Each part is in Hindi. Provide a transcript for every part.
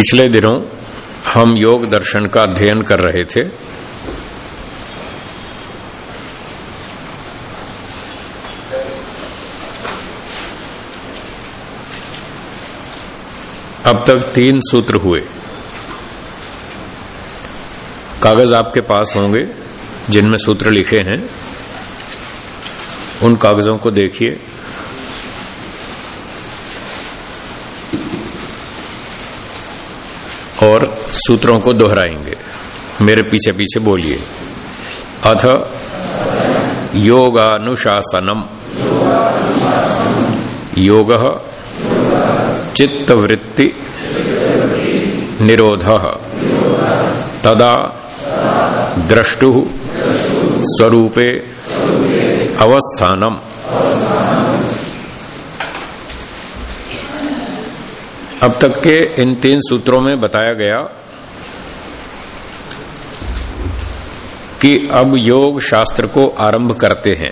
पिछले दिनों हम योग दर्शन का अध्ययन कर रहे थे। अब तक तीन सूत्र हुए। कागज़ आपके पास होंगे, जिनमें सूत्र लिखे हैं। उन कागजों को देखिए। और सूत्रों को दोहराएँगे। मेरे पीछे पीछे बोलिए। अथ योगानुशासनम। योग चित्तवृत्ति निरोध। तदा द्रष्टु स्वरूपे अवस्थानम। अब तक के इन तीन सूत्रों में बताया गया कि अब योग शास्त्र को आरंभ करते हैं।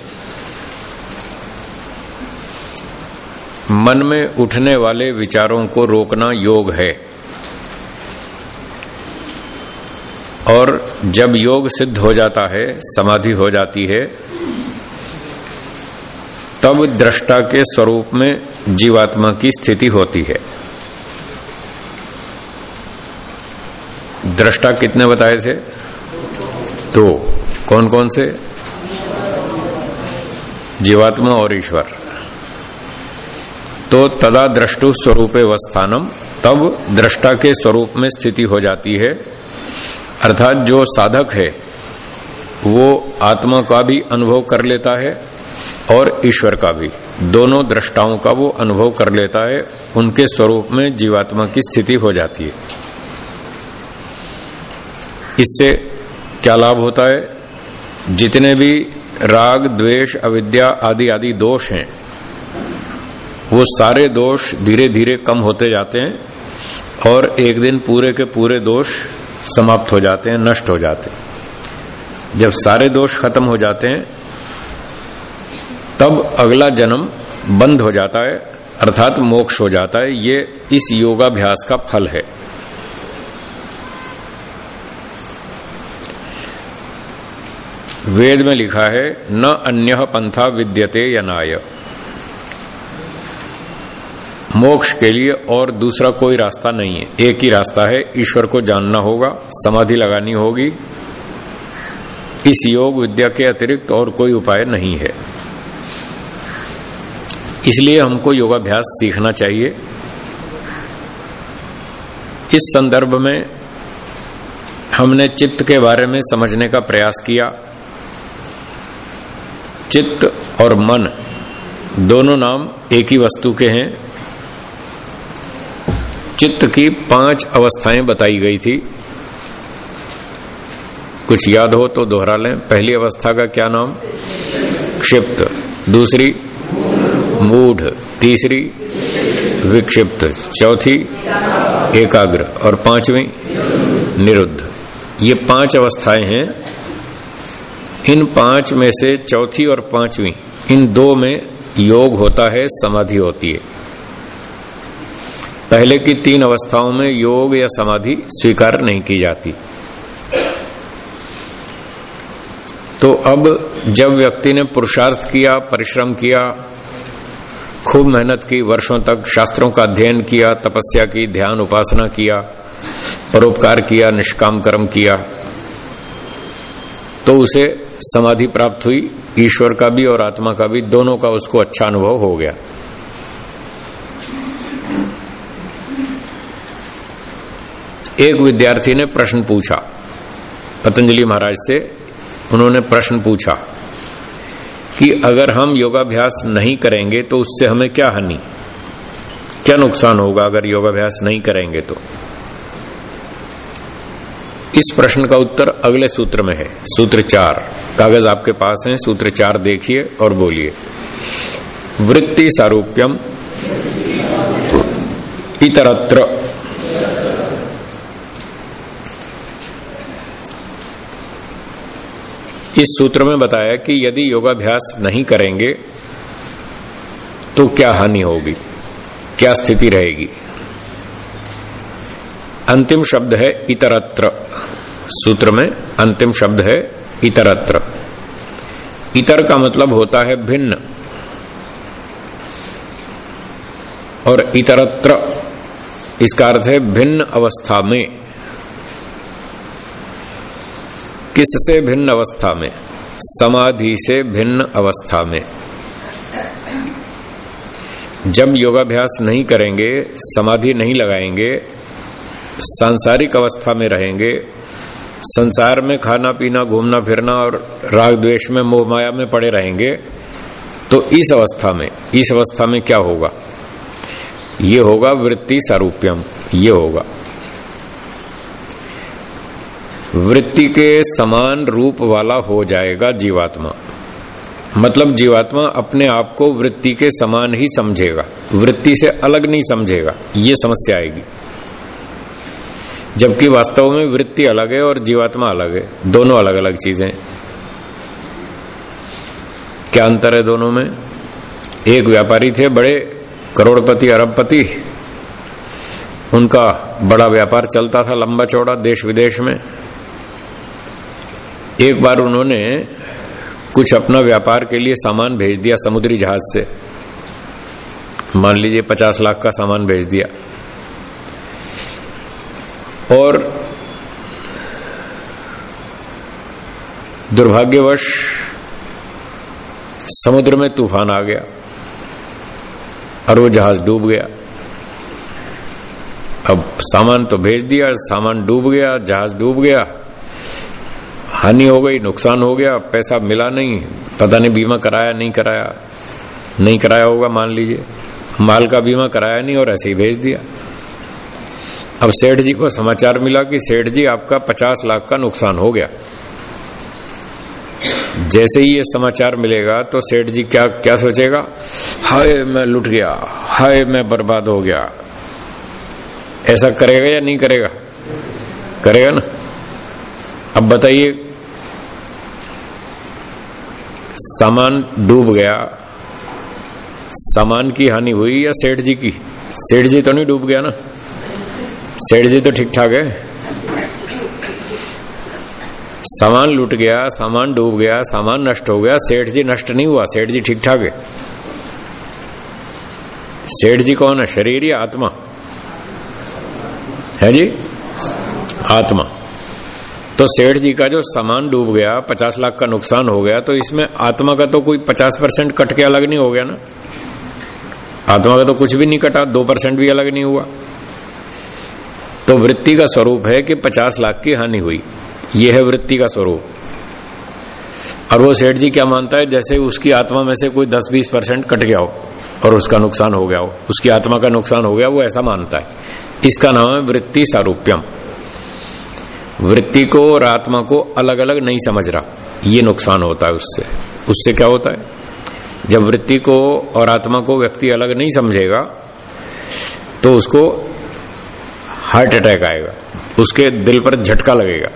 मन में उठने वाले विचारों को रोकना योग है। और जब योग सिद्ध हो जाता है, समाधि हो जाती है, तब दृष्टा के स्वरूप में जीवात्मा की स्थिति होती है। दृष्टा कितने बताए थे? तो कौन कौन से? जीवात्मा और ईश्वर। तो तदा दृष्टु स्वरूप वस्थानम तब दृष्टा के स्वरूप में स्थिति हो जाती है। अर्थात जो साधक है, वो आत्मा का भी अनुभव कर लेता है और ईश्वर का भी। दोनों दृष्टाओं का वो अनुभव कर लेता है, उनके स्वरूप में जीवात्मा की स्थिति हो जाती है। इससे क्या लाभ होता है? जितने भी राग, द्वेष, अविद्या आदि आदि दोष हैं, वो सारे दोष धीरे धीरे कम होते जाते हैं और एक दिन पूरे के पूरे दोष समाप्त हो जाते हैं, नष्ट हो जाते हैं। जब सारे दोष खत्म हो जाते हैं, तब अगला जन्म बंद हो जाता है, अर्थात मोक्ष हो जाता है। ये इस योगाभ्यास का फल है। वेद में लिखा है, न अन्य पंथा विद्यते यनाय। मोक्ष के लिए और दूसरा कोई रास्ता नहीं है। एक ही रास्ता है, ईश्वर को जानना होगा, समाधि लगानी होगी। इस योग विद्या के अतिरिक्त और कोई उपाय नहीं है। इसलिए हमको योगाभ्यास सीखना चाहिए। इस संदर्भ में हमने चित्त के बारे में समझने का प्रयास किया। चित्त और मन दोनों नाम एक ही वस्तु के हैं। चित्त की पाँच अवस्थाएँ बताई गई थी। कुछ याद हो तो दोहरा लें। पहली अवस्था का क्या नाम? क्षिप्त। दूसरी, मूढ़। तीसरी, विक्षिप्त। चौथी, एकाग्र। और पांचवी, निरुद्ध। ये पाँच अवस्थाएँ हैं। इन पाँच में से चौथी और पांचवी, इन दो में योग होता है, समाधि होती है। पहले की तीन अवस्थाओं में योग या समाधि स्वीकार नहीं की जाती। तो अब जब व्यक्ति ने पुरुषार्थ किया, परिश्रम किया, खूब मेहनत की, वर्षों तक शास्त्रों का अध्ययन किया, तपस्या की, ध्यान उपासना किया, परोपकार किया, निष्काम कर्म किया तो उसे समाधि प्राप्त हुई, ईश्वर का भी और आत्मा का भी, दोनों का उसको अच्छा अनुभव हो गया। एक विद्यार्थी ने प्रश्न पूछा। पतंजलि महाराज से उन्होंने प्रश्न पूछा कि अगर हम योगाभ्यास नहीं करेंगे तो उससे हमें क्या हानि? क्या नुकसान होगा अगर योगाभ्यास नहीं करेंगे तो? इस प्रश्न का उत्तर अगले सूत्र में है। सूत्र चार। कागज़ आपके पास है, सूत्र चार देखिए और बोलिए। वृत्ति सारूप्यम इतरत्र। इस सूत्र में बताया कि यदि योगाभ्यास नहीं करेंगे तो क्या हानि होगी? क्या स्थिति रहेगी? अंतिम शब्द है इतरत्र। सूत्र में अंतिम शब्द है इतरत्र। इतर का मतलब होता है भिन्न। और इतरत्र, इसका अर्थ है भिन्न अवस्था में। किससे भिन्न अवस्था में? समाधि से भिन्न अवस्था में। जब योगाभ्यास नहीं करेंगे, समाधि नहीं लगाएँगे सांसारिक अवस्था में रहेंगे। संसार में खाना, पीना, घूमना, फिरना और राग द्वेष में, मोह माया में पड़े रहेंगे। तो इस अवस्था में, इस अवस्था में क्या होगा? ये होगा वृत्ति सारूप्यम, ये होगा। वृत्ति के समान रूप वाला हो जाएगा जीवात्मा। मतलब जीवात्मा अपने आप को वृत्ति के समान ही समझेगा। वृत्ति से अलग नहीं समझेगा। ये समस्या आएगी। जबकि वास्तव में वृत्ति अलग है और जीवात्मा अलग है। दोनों अलग अलग चीज़ें। क्या अंतर है दोनों में? एक व्यापारी थे, बड़े करोड़पति, अरबपति। उनका बड़ा व्यापार चलता था लंबा चौड़ा देश विदेश में। एक बार उन्होंने कुछ अपना व्यापार के लिए सामान भेज दिया समुद्री जहाज़ से। मान लीजिए पचास लाख का सामान भेज दिया। और दुर्भाग्यवश समुद्र में तूफ़ान आ गया और वो जहाज़ डूब गया। अब सामान तो भेज दिया, सामान डूब गया, जहाज़ डूब गया। हानि हो गई, नुकसान हो गया, पैसा मिला नहीं, पता नहीं बीमा कराया, नहीं कराया। नहीं कराया होगा, मान लीजिए। माल का बीमा कराया नहीं और ऐसे ही भेज दिया। अब सेठ जी को समाचार मिला कि सेठ जी, आपका पचास लाख का नुकसान हो गया। जैसे ही ये समाचार मिलेगा तो सेठ जी क्या क्या सोचेगा? हाय, मैं लुट गया, हाय, मैं बर्बाद हो गया। ऐसा करेगा या नहीं करेगा? करेगा ना? अब बताइए, सामान डूब गया, सामान की हानि हुई या सेठ जी की? सेठ जी तो नहीं डूब गया ना? सेठ जी तो ठीक ठाक है। सामान लूट गया, सामान डूब गया, सामान नष्ट हो गया। सेठ जी नष्ट नहीं हुआ, सेठ जी ठीक ठाक है। सेठ जी कौन है? शरीर या आत्मा? है जी? आत्मा। तो सेठ जी का जो सामान डूब गया, पचास लाख का नुकसान हो गया तो इसमें आत्मा का तो कोई पचास परसेंट कट के अलग नहीं हो गया ना? आत्मा का तो कुछ भी नहीं कटा, दो परसेंट भी अलग नहीं हुआ। तो वृत्ति का स्वरूप है कि पचास लाख की हानि हुई। यह है वृत्ति का स्वरूप। और वो सेठ जी क्या मानता है? जैसे उसकी आत्मा में से कोई दस बीस परसेंट कट गया हो और उसका नुकसान हो गया हो, उसकी आत्मा का नुकसान हो गया, वो ऐसा मानता है। इसका नाम है वृत्ति सारूप्यम। वृत्ति को और आत्मा को अलग अलग नहीं समझ रहा। ये नुकसान होता है उससे। उससे क्या होता है? जब वृत्ति को और आत्मा को व्यक्ति अलग नहीं समझेगा तो उसको हार्ट अटैक आएगा। उसके दिल पर झटका लगेगा।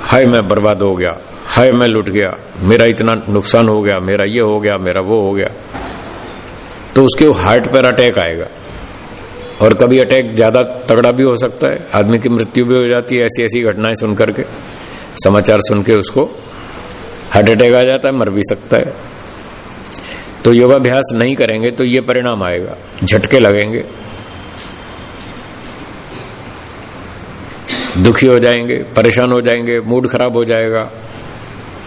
हाय, मैं बर्बाद हो गया। हाय, मैं लुट गया। मेरा इतना नुकसान हो गया। मेरा ये हो गया, मेरा वो हो गया। तो उसके हार्ट पर अटैक आएगा। और कभी अटैक ज़्यादा तगड़ा भी हो सकता है। आदमी की मृत्यु भी हो जाती है ऐसी ऐसी घटनाएँ सुनकर के समाचार सुन के उसको हार्ट अटैक आ जाता है, मर भी सकता है। तो योगाभ्यास नहीं करेंगे तो ये परिणाम आएगा। झटके लगेंगे। दुखी हो जाएँगे, परेशान हो जाएँगे मूड खराब हो जाएगा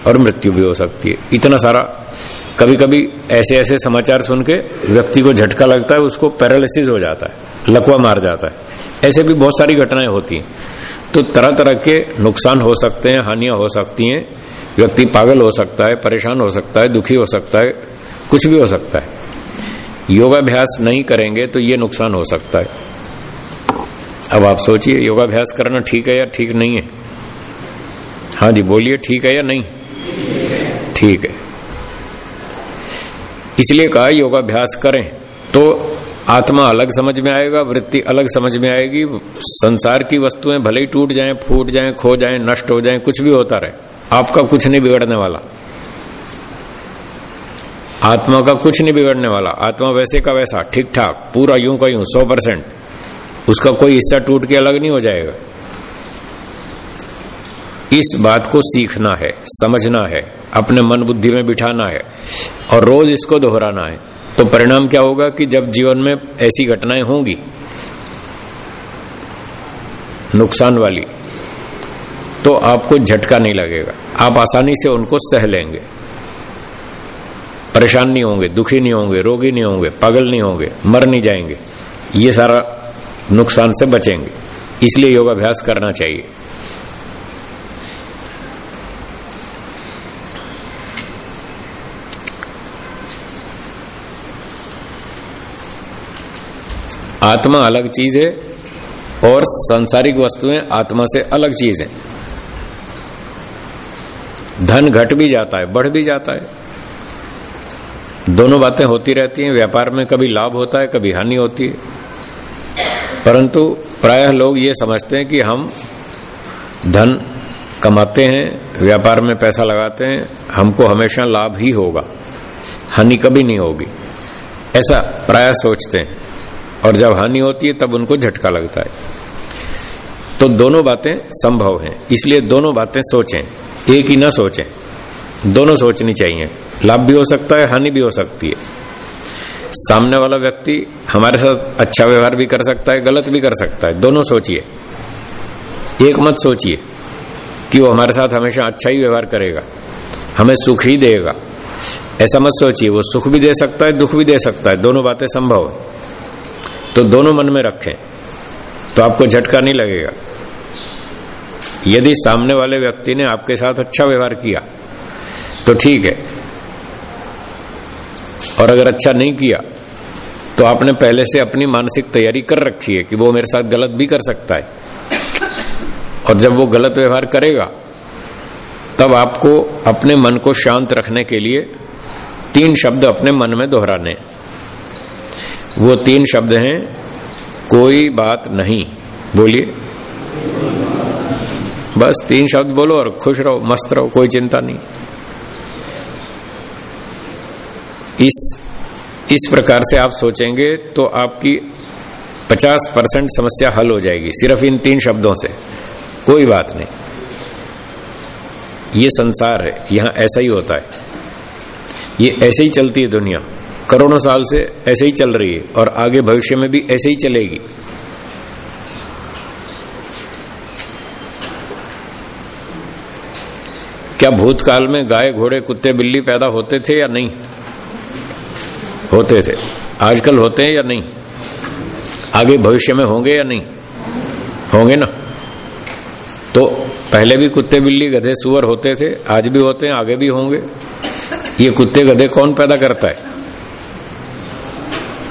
और मृत्यु भी हो सकती है। इतना सारा कभी कभी ऐसे ऐसे समाचार सुन के व्यक्ति को झटका लगता है, उसको पैरालिसिस हो जाता है, लकवा मार जाता है। ऐसे भी बहुत सारी घटनाएँ होती हैं। तो तरह तरह के नुकसान हो सकते हैं, हानियाँ हो सकती हैं। व्यक्ति पागल हो सकता है, परेशान हो सकता है, दुखी हो सकता है, कुछ भी हो सकता है। योगाभ्यास नहीं करेंगे तो ये नुकसान हो सकता है। अब आप सोचिए, योगाभ्यास करना ठीक है या ठीक नहीं है? हाँ जी, बोलिए, ठीक है या नहीं? ठीक है। इसलिए कहा, योगाभ्यास करें तो आत्मा अलग समझ में आएगा, वृत्ति अलग समझ में आएगी, संसार की वस्तुएँ भले ही टूट जाएँ, फूट जाएँ, खो जाएँ, नष्ट हो जाएँ, कुछ भी होता रहे, आपका कुछ नहीं बिगड़ने वाला। आत्मा का कुछ नहीं बिगड़ने वाला, आत्मा वैसे का वैसा ठीक ठाक पूरा यूँ का यूँ, सौ परसेंट। उसका कोई हिस्सा टूट के अलग नहीं हो जाएगा। इस बात को सीखना है, समझना है, अपने मन बुद्धि में बिठाना है और रोज इसको दोहराना है। तो परिणाम क्या होगा कि जब जीवन में ऐसी घटनाएँ होंगी, नुकसान वाली तो आपको झटका नहीं लगेगा। आप आसानी से उनको सह लेंगे। परेशान नहीं होंगे, दुखी नहीं होंगे, रोगी नहीं होंगे, पागल नहीं होंगे, मर नहीं जाएँगे। ये सारा नुकसान से बचेंगे। इसलिए योगाभ्यास करना चाहिए। आत्मा अलग चीज़ है और सांसारिक वस्तुएँ आत्मा से अलग चीज़ है। धन घट भी जाता है, बढ़ भी जाता है। दोनों बातें होती रहती हैं, व्यापार में कभी लाभ होता है, कभी हानि होती है। परंतु प्रायः लोग ये समझते हैं कि हम धन कमाते हैं, व्यापार में पैसा लगाते हैं, हमको हमेशा लाभ ही होगा, हानि कभी नहीं होगी। ऐसा प्राय सोचते हैं और जब हानि होती है तब उनको झटका लगता है। तो दोनों बातें संभव हैं, इसलिए दोनों बातें सोचें, एक ही ना सोचें, दोनों सोचनी चाहिए। लाभ भी हो सकता है, हानि भी हो सकती है। सामने वाला व्यक्ति हमारे साथ अच्छा व्यवहार भी कर सकता है, गलत भी कर सकता है। दोनों सोचिए। एक मत सोचिए कि वो हमारे साथ हमेशा अच्छा ही व्यवहार करेगा, हमें सुख ही देगा। ऐसा मत सोचिए, वो सुख भी दे सकता है, दुख भी दे सकता है। दोनों बातें संभव है। तो दोनों मन में रखें तो आपको झटका नहीं लगेगा। यदि सामने वाले व्यक्ति ने आपके साथ अच्छा व्यवहार किया तो ठीक है। और अगर अच्छा नहीं किया तो आपने पहले से अपनी मानसिक तैयारी कर रखी है कि वो मेरे साथ गलत भी कर सकता है। और जब वो गलत व्यवहार करेगा, तब आपको अपने मन को शांत रखने के लिए तीन शब्द अपने मन में दोहराने वो तीन शब्द हैं, कोई बात नहीं। बोलिए। बस तीन शब्द बोलो और खुश रहो, मस्त रहो, कोई चिंता नहीं। इस इस प्रकार से आप सोचेंगे तो आपकी 50 परसेंट समस्या हल हो जाएगी, सिर्फ़ इन तीन शब्दों से। कोई बात नहीं। ये संसार है, यहाँ ऐसा ही होता है। ये ऐसे ही चलती है दुनिया। करोड़ों साल से ऐसे ही चल रही है और आगे भविष्य में भी ऐसे ही चलेगी। क्या भूतकाल में गाय, घोड़े, कुत्ते, बिल्ली पैदा होते थे या नहीं? होते थे। आजकल होते हैं या नहीं? आगे भविष्य में होंगे या नहीं? होंगे ना? तो पहले भी कुत्ते बिल्ली, गधे, सुअर होते थे, आज भी होते हैं, आगे भी होंगे। ये कुत्ते, गधे कौन पैदा करता है?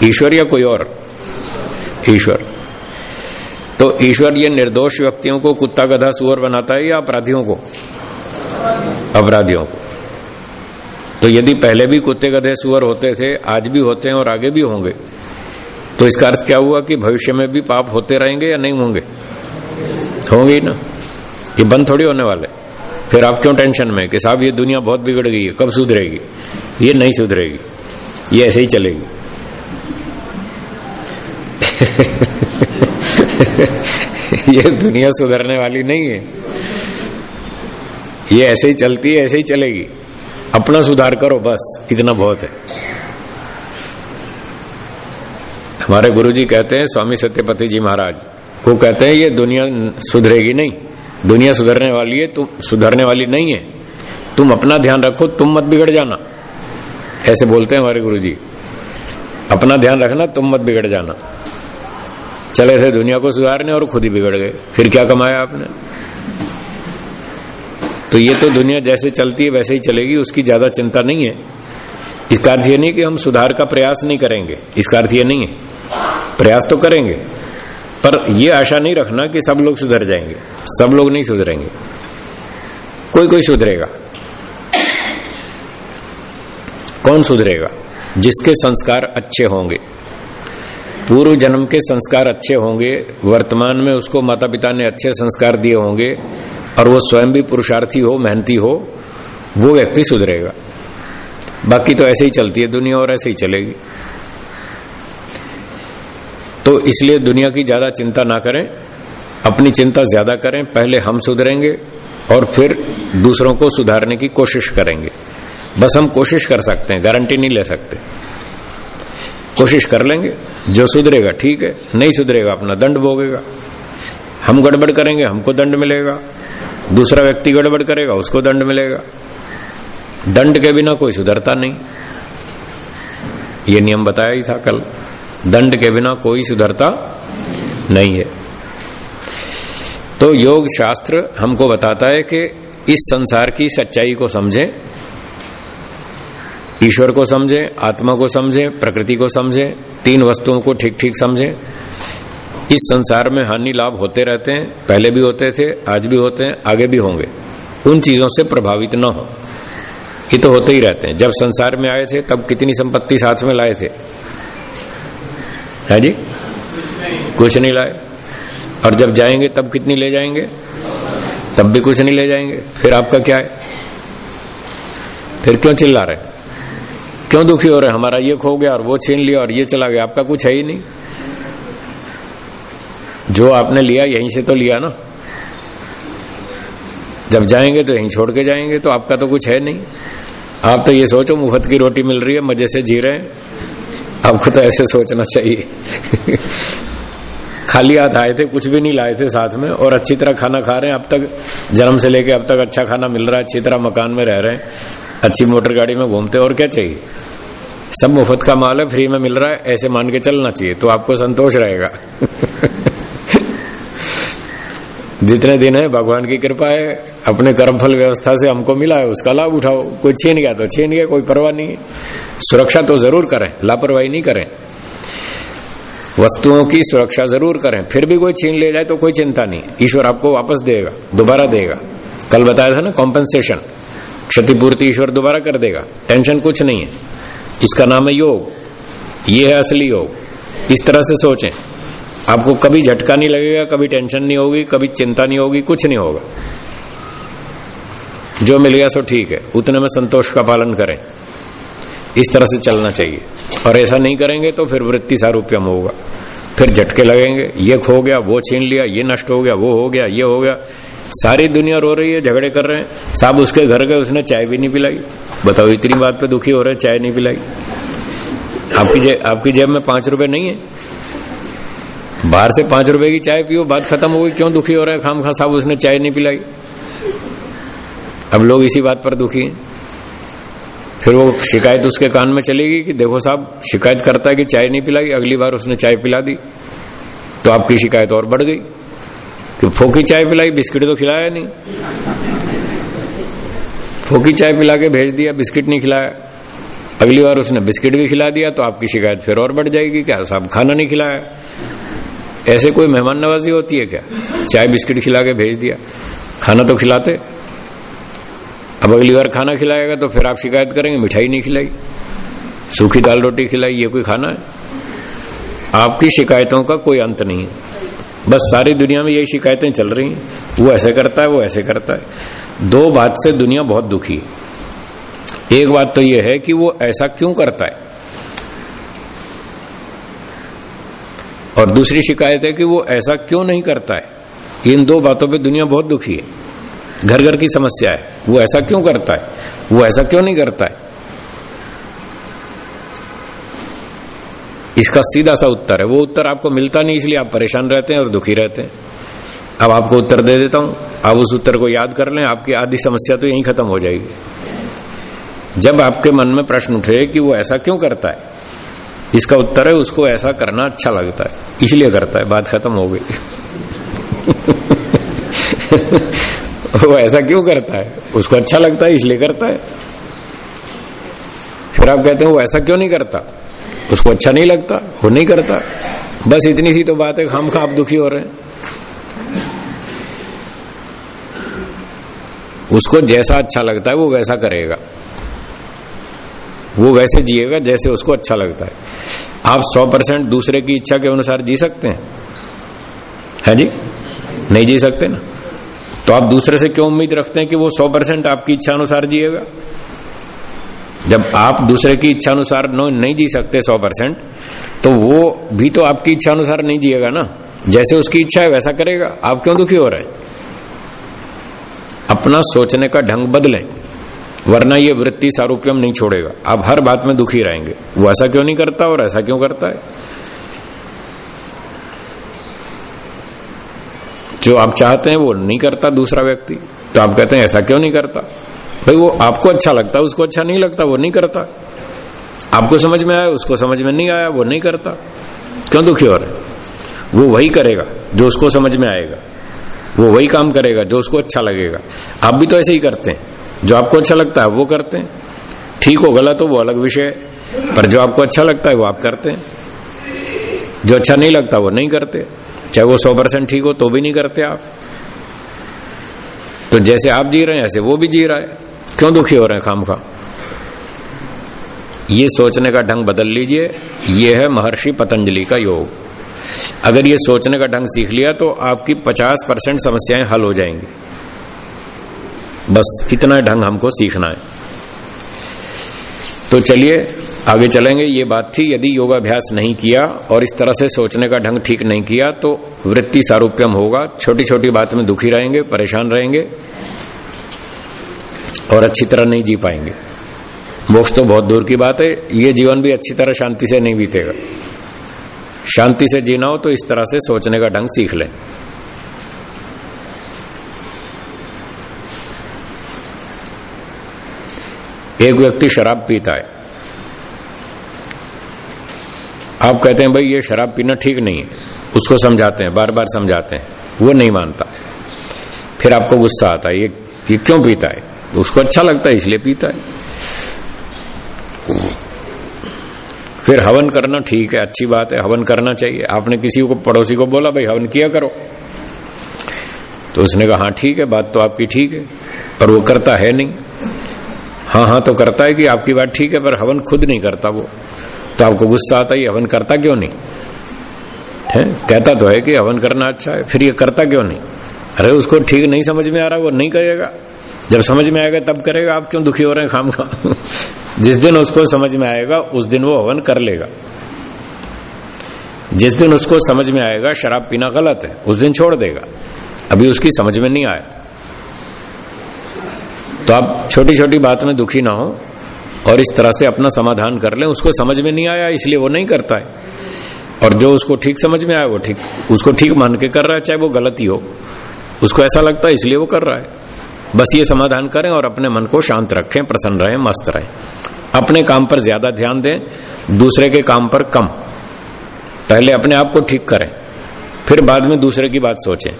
ईश्वर या कोई और? ईश्वर। तो ईश्वर ये निर्दोष व्यक्तियों को कुत्ता, गधा, सुअर बनाता है या अपराधियों को? अपराधियों को। तो यदि पहले भी कुत्ते गधे सुअर होते थे, आज भी होते हैं और आगे भी होंगे तो इसका अर्थ क्या हुआ कि भविष्य में भी पाप होते रहेंगे या नहीं होंगे? होंगे ही ना। ये बंद थोड़ी होने वाले फिर आप क्यों टेंशन में कि साहब ये दुनिया बहुत बिगड़ गई है, कब सुधरेगी? ये नहीं सुधरेगी, ये ऐसे ही चलेगी। ये दुनिया सुधरने वाली नहीं है। ये ऐसे ही चलती है, ऐसे ही चलेगी। अपना सुधार करो, बस, इतना बहुत है। हमारे गुरुजी कहते हैं, स्वामी सत्यपति जी महाराज, वो कहते हैं, ये दुनिया सुधरेगी नहीं। दुनिया सुधरने वाली है, तुम, सुधरने वाली नहीं है। तुम अपना ध्यान रखो, तुम मत बिगड़ जाना। ऐसे बोलते हैं हमारे गुरुजी। अपना ध्यान रखना, तुम मत बिगड़ जाना। चले थे दुनिया को सुधारने और खुद ही बिगड़ गए। फिर क्या कमाया आपने? तो ये तो दुनिया जैसे चलती है, वैसे ही चलेगी, उसकी ज़्यादा चिंता नहीं है। इसका अर्थ ये नहीं कि हम सुधार का प्रयास नहीं करेंगे। इसका अर्थ ये नहीं है। प्रयास तो करेंगे। पर यह आशा नहीं रखना कि सब लोग सुधर जाएँगे। सब लोग नहीं सुधरेंगे। कोई कोई सुधरेगा। कौन सुधरेगा? जिसके संस्कार अच्छे होंगे। पूर्व जन्म के संस्कार अच्छे होंगे। वर्तमान में उसको माता पिता ने अच्छे संस्कार दिए होंगे। और वो स्वयं भी पुरुषार्थी हो, मेहनती हो, वो व्यक्ति सुधरेगा। बाकी तो ऐसे ही चलती है दुनिया और ऐसे ही चलेगी। तो इसलिए दुनिया की ज़्यादा चिंता ना करें, अपनी चिंता ज़्यादा करें, पहले हम सुधरेंगे और फिर दूसरों को सुधारने की कोशिश करेंगे। बस हम कोशिश कर सकते हैं, गारंटी नहीं ले सकते। कोशिश कर लेंगे, जो सुधरेगा ठीक है, नहीं सुधरेगा अपना दंड भोगेगा। हम गड़बड़ करेंगे, हमको दंड मिलेगा। दूसरा व्यक्ति गड़बड़ करेगा, उसको दंड मिलेगा। दंड के बिना कोई सुधरता नहीं। ये नियम बताया ही था कल। दंड के बिना कोई सुधरता नहीं है। तो योग शास्त्र हमको बताता है कि इस संसार की सच्चाई को समझें, ईश्वर को समझें, आत्मा को समझें, प्रकृति को समझें, तीन वस्तुओं को ठीक ठीक समझें। इस संसार में हानि लाभ होते रहते हैं, पहले भी होते थे, आज भी होते हैं, आगे भी होंगे। उन चीज़ों से प्रभावित न हो। ये तो होते ही रहते हैं। जब संसार में आए थे, तब कितनी संपत्ति साथ में लाए थे? है जी? कुछ नहीं लाए। और जब जाएँगे, तब कितनी ले जाएँगे? तब भी कुछ नहीं ले जाएँगे। फिर आपका क्या है? फिर क्यों चिल्ला रहे क्यों दुखी हो रहे हमारा ये खो गया और वो छीन लिया और ये चला गया। आपका कुछ है ही नहीं। जो आपने लिया, यहीं से तो लिया ना। जब जाएँगे तो यहीं छोड़ के जाएँगे तो आपका तो कुछ है नहीं। आप तो ये सोचो, मुफ़्त की रोटी मिल रही है, मज़े से जी रहे हैं। आपको तो ऐसे सोचना चाहिए। खाली हाथ आए थे, कुछ भी नहीं लाए थे साथ में, और अच्छी तरह खाना खा रहे हैं। अब तक, जन्म से लेके अब तक अच्छा खाना मिल रहा है, अच्छी तरह मकान में रह रहे हैं, अच्छी मोटर गाड़ी में घूमते और क्या चाहिए? सब मुफ़्त का माल है, फ्री में मिल रहा है, ऐसे मान के चलना चाहिए तो आपको संतोष रहेगा। जितने दिन है, भगवान की कृपा है, अपने कर्मफल व्यवस्था से हमको मिला है, उसका लाभ उठाओ। कोई छीन गया तो छीन गया, कोई परवाह नहीं। सुरक्षा तो ज़रूर करें, लापरवाही नहीं करें। वस्तुओं की सुरक्षा ज़रूर करें, फिर भी कोई छीन ले जाए तो कोई चिंता नहीं। ईश्वर आपको वापस देगा, दोबारा देगा। कल बताया था ना कॉम्पनसेशन क्षतिपूर्ति ईश्वर दोबारा कर देगा, टेंशन कुछ नहीं है। इसका नाम है योग, ये है असली योग। इस तरह से सोचें। आपको कभी झटका नहीं लगेगा, कभी टेंशन नहीं होगी, कभी चिंता नहीं होगी, कुछ नहीं होगा। जो मिल गया सो ठीक है, उतने में संतोष का पालन करें। इस तरह से चलना चाहिए। और ऐसा नहीं करेंगे तो फिर वृत्ति सारूप्यम होगा। फिर झटके लगेंगे, ये खो गया, वो छीन लिया, ये नष्ट हो गया, वो हो गया, ये हो गया। सारी दुनिया रो रही है, झगड़े कर रहे हैं। साहब उसके घर गए, उसने चाय भी नहीं पिलाई। बताओ, इतनी बात पे दुखी हो रहे चाय नहीं पिलाई। आपकी जेब आपकी जेब में पाँच रुपए नहीं है? बाहर से पाँच रुपए की चाय पियो, बात खत्म हो गई, क्यों दुखी हो रहा है? खाम खा साहब, उसने चाय नहीं पिलाई। अब लोग इसी बात पर दुखी हैं। फिर वो शिकायत उसके कान में चलेगी कि देखो साहब, शिकायत करता है कि चाय नहीं पिलाई, अगली बार उसने चाय पिला दी। तो आपकी शिकायत और बढ़ गई। कि फोकी चाय पिलाई, बिस्किट तो खिलाया नहीं। फोकी चाय पिला के भेज दिया, बिस्किट नहीं खिलाया। अगली बार उसने बिस्किट भी खिला दिया तो आपकी शिकायत फिर और बढ़ जाएगी क्या साहब, खाना नहीं खिलाया। ऐसे कोई मेहमान नवाजी होती है क्या? चाय बिस्किट खिला के भेज दिया। खाना तो खिलाते। अब अगली बार खाना खिलाएगा तो फिर आप शिकायत करेंगे, मिठाई नहीं खिलाई। सूखी दाल रोटी खिलाई, ये कोई खाना है? आपकी शिकायतों का कोई अंत नहीं है। बस सारी दुनिया में यही शिकायतें चल रही हैं। वो ऐसे करता है, वो ऐसे करता है। दो बात से दुनिया बहुत दुखी है। एक बात तो ये है कि वो ऐसा क्यों करता है? और दूसरी शिकायत है कि वो ऐसा क्यों नहीं करता है? इन दो बातों पे दुनिया बहुत दुखी है। घर घर की समस्या है। वो ऐसा क्यों करता है? वो ऐसा क्यों नहीं करता है? इसका सीधा सा उत्तर है। वो उत्तर आपको मिलता नहीं, इसलिए आप परेशान रहते हैं और दुखी रहते हैं। अब आपको उत्तर दे देता हूँ। आप उस उत्तर को याद कर लें। आपकी आधी समस्या तो यहीं खत्म हो जाएगी। जब आपके मन में प्रश्न उठे कि वो ऐसा क्यों करता है? इसका उत्तर है, उसको ऐसा करना अच्छा लगता है। इसलिए करता है, बात खत्म हो गई। वो ऐसा क्यों करता है? उसको अच्छा लगता है, इसलिए करता है। फिर आप कहते हैं, वो ऐसा क्यों नहीं करता? उसको अच्छा नहीं लगता, वो नहीं करता। बस इतनी सी तो बात है, हम खा आप दुखी हो रहे हैं। उसको जैसा अच्छा लगता है, वो वैसा करेगा। वो वैसे जिएगा जैसे उसको अच्छा लगता है। आप सौ परसेंट दूसरे की इच्छा के अनुसार जी सकते हैं। है जी? नहीं जी सकते ना? तो आप दूसरे से क्यों उम्मीद रखते हैं कि वो सौ परसेंट आपकी इच्छा अनुसार जिएगा? जब आप दूसरे की इच्छा अनुसार नहीं जी सकते सौ परसेंट तो वो भी तो आपकी इच्छा अनुसार नहीं जिएगा ना? जैसे उसकी इच्छा है वैसा करेगा। आप क्यों दुखी हो रहे अपना सोचने का ढंग बदलें। वरना ये वृत्ति सारूप्यम नहीं छोड़ेगा। आप हर बात में दुखी रहेंगे। वो ऐसा क्यों नहीं करता और ऐसा क्यों करता है? जो आप चाहते हैं वो नहीं करता दूसरा व्यक्ति। तो आप कहते हैं, ऐसा क्यों नहीं करता? भाई, वो आपको अच्छा लगता, उसको अच्छा नहीं लगता, वो नहीं करता। आपको समझ में आया, उसको समझ में नहीं आया, वो नहीं करता। क्यों दुखी हो रहे वो वही करेगा जो उसको समझ में आएगा। वो वही काम करेगा जो उसको अच्छा लगेगा। आप भी तो ऐसे ही करते हैं। जो आपको अच्छा लगता है वो करते हैं। ठीक हो गलत हो वो अलग विषय पर जो आपको अच्छा लगता है वो आप करते हैं। जो अच्छा नहीं लगता वो नहीं करते। चाहे वो सौ परसेंट ठीक हो तो भी नहीं करते आप। तो जैसे आप जी रहे हैं, ऐसे वो भी जी रहा है। क्यों दुखी हो रहे हैं खाम खाम ये सोचने का ढंग बदल लीजिए। ये है महर्षि पतंजलि का योग। अगर ये सोचने का ढंग सीख लिया तो आपकी 50 परसेंट समस्याएँ हल हो जाएँगी। बस इतना ढंग हमको सीखना है। तो चलिए, आगे चलेंगे। ये बात थी, यदि योगाभ्यास नहीं किया और इस तरह से सोचने का ढंग ठीक नहीं किया तो वृत्ति सारूप्यम होगा। छोटी छोटी बात में दुखी रहेंगे, परेशान रहेंगे और अच्छी तरह नहीं जी पाएँगे। मोक्ष तो बहुत दूर की बात है। ये जीवन भी अच्छी तरह शांति से नहीं बीतेगा। शांति से जीना हो तो इस तरह से सोचने का ढंग सीख लें। एक व्यक्ति शराब पीता है। आप कहते हैं, भाई, ये शराब पीना ठीक नहीं है। उसको समझाते हैं बार बार समझाते हैं। वो नहीं मानता। फिर आपको गुस्सा आता है, ये ये क्यों पीता है? उसको अच्छा लगता है, इसलिए पीता है। फिर हवन करना ठीक है, अच्छी बात है, हवन करना चाहिए। आपने किसी को, पड़ोसी को बोला, भाई, हवन किया करो। तो उसने कहा हाँ ठीक है, बात तो आपकी ठीक है, पर वो करता है नहीं। हाँ हाँ तो करता है कि आपकी बात ठीक है, पर हवन खुद नहीं करता वो। तो आपको गुस्सा आता है हवन करता क्यों नहीं? है? कहता तो है कि हवन करना अच्छा है, फिर ये करता क्यों नहीं? अरे, उसको ठीक नहीं समझ में आ रहा, वो नहीं करेगा। जब समझ में आएगा, तब करेगा। आप क्यों दुखी हो रहे हैं खाम खा जिस दिन उसको समझ में आएगा, उस दिन वो हवन कर लेगा। जिस दिन उसको समझ में आएगा, शराब पीना गलत है, उस दिन छोड़ देगा। अभी उसकी समझ में नहीं आया। तो आप छोटी छोटी बात में दुखी ना हो और इस तरह से अपना समाधान कर लें। उसको समझ में नहीं आया, इसलिए वो नहीं करता है। और जो उसको ठीक समझ में आया, वो ठीक, उसको ठीक मान के कर रहा है, चाहे वो गलती हो। उसको ऐसा लगता है, इसलिए वो कर रहा है। बस ये समाधान करें और अपने मन को शांत रखें, प्रसन्न रहें, मस्त रहें। अपने काम पर ज़्यादा ध्यान दें, दूसरे के काम पर कम। पहले अपने आप को ठीक करें, फिर बाद में दूसरे की बात सोचें।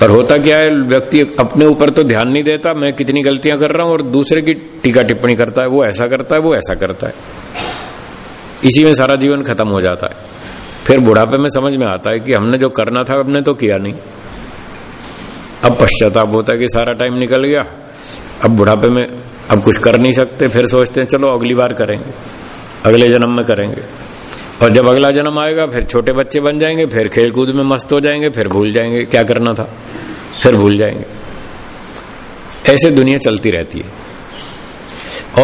पर होता क्या है, व्यक्ति अपने ऊपर तो ध्यान नहीं देता, मैं कितनी गलतियाँ कर रहा हूँ और दूसरे की टीका टिप्पणी करता है, वो ऐसा करता है, वो ऐसा करता है। इसी में सारा जीवन खत्म हो जाता है। फिर बुढ़ापे में समझ में आता है कि हमने जो करना था, हमने तो किया नहीं। अब पश्चाताप होता है कि सारा टाइम निकल गया। अब बुढ़ापे में अब कुछ कर नहीं सकते, फिर सोचते हैं, चलो अगली बार करेंगे। अगले जन्म में करेंगे। और जब अगला जन्म आएगा, फिर छोटे बच्चे बन जाएँगे, फिर खेल कूद में मस्त हो जाएँगे, फिर भूल जाएँगे, क्या करना था? फिर भूल जाएँगे। ऐसे दुनिया चलती रहती है।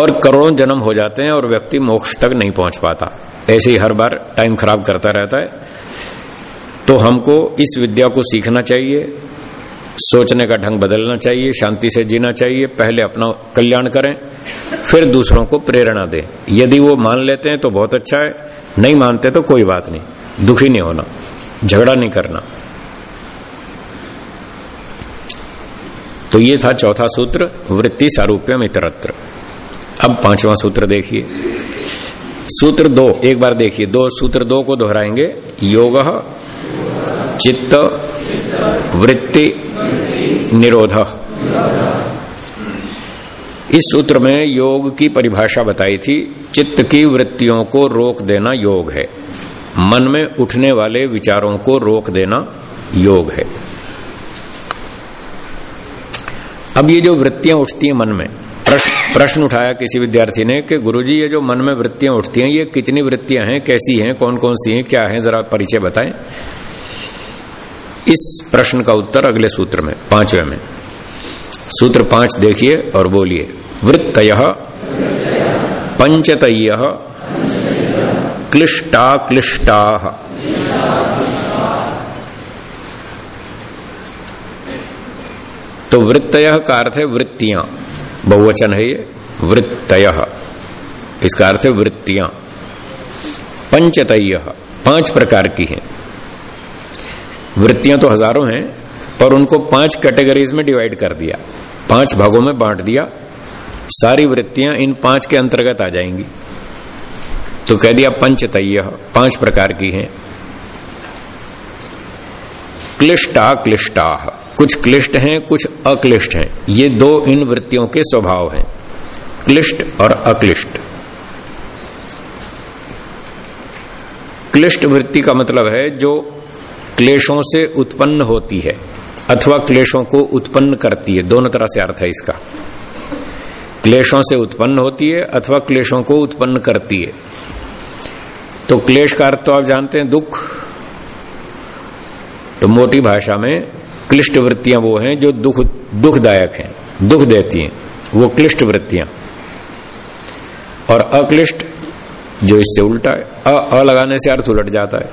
और करोड़ों जन्म हो जाते हैं और व्यक्ति मोक्ष तक नहीं पहुँच पाता। ऐसे ही हर बार टाइम खराब करता रहता है। तो हमको इस विद्या को सीखना चाहिए, सोचने का ढंग बदलना चाहिए, शांति से जीना चाहिए, पहले अपना कल्याण करें, फिर दूसरों को प्रेरणा दें। यदि वो मान लेते हैं तो बहुत अच्छा है। नहीं मानते तो कोई बात नहीं। दुखी नहीं होना, झगड़ा नहीं करना। तो ये था चौथा सूत्र, वृत्ति सारूप्यम इतरत्र। अब पांचवा सूत्र देखिए। सूत्र दो, एक बार देखिए, दो सूत्र दो को दोहराएँगे। योग, चित्त, वृत्ति, निरोध। इस सूत्र में योग की परिभाषा बताई थी, चित्त की वृत्तियों को रोक देना योग है। मन में उठने वाले विचारों को रोक देना योग है। अब ये जो वृत्तियाँ उठती हैं मन में प्रश्न प्रश्न उठाया किसी विद्यार्थी ने कि गुरुजी, ये जो मन में वृत्तियाँ उठती हैं, ये कितनी वृत्तियाँ हैं, कैसी हैं कौन कौन सी हैं, क्या है, जरा परिचय बताएँ। इस प्रश्न का उत्तर अगले सूत्र में, पांचवे में। सूत्र पाँच देखिए और बोलिए। वृत्तय, पंचतय क्लिष्टा क्लिष्टा तो वृत्तय का अर्थ है वृत्तियाँ। बहुवचन है ये, वृत्तय। इसका अर्थ है वृत्तियाँ। पंचतय, पाँच प्रकार की हैं। वृत्तियाँ तो हज़ारों हैं पर उनको पाँच कैटेगरीज में डिवाइड कर दिया। पाँच भागों में बांट दिया। सारी वृत्तियाँ इन पाँच के अंतर्गत आ जाएँगी। तो कह दिया पंचतय पाँच प्रकार की हैं। क्लिष्टा क्लिष्टा कुछ क्लिष्ट हैं, कुछ अक्लिष्ट हैं। ये दो इन वृत्तियों के स्वभाव हैं। क्लिष्ट और अक्लिष्ट। क्लिष्ट वृत्ति का मतलब है जो क्लेशों से उत्पन्न होती है। अथवा क्लेशों को उत्पन्न करती है। दोनों तरह से अर्थ है इसका। क्लेशों से उत्पन्न होती है अथवा क्लेशों को उत्पन्न करती है। तो क्लेश का अर्थ तो आप जानते हैं दुख। तो मोटी भाषा में क्लिष्ट वृत्तियाँ वो हैं जो दुख दुखदायक हैं दुख देती हैं। वो क्लिष्ट वृत्तियाँ और अक्लिष्ट जो इससे उल्टा है अ, लगाने से अर्थ उलट जाता है।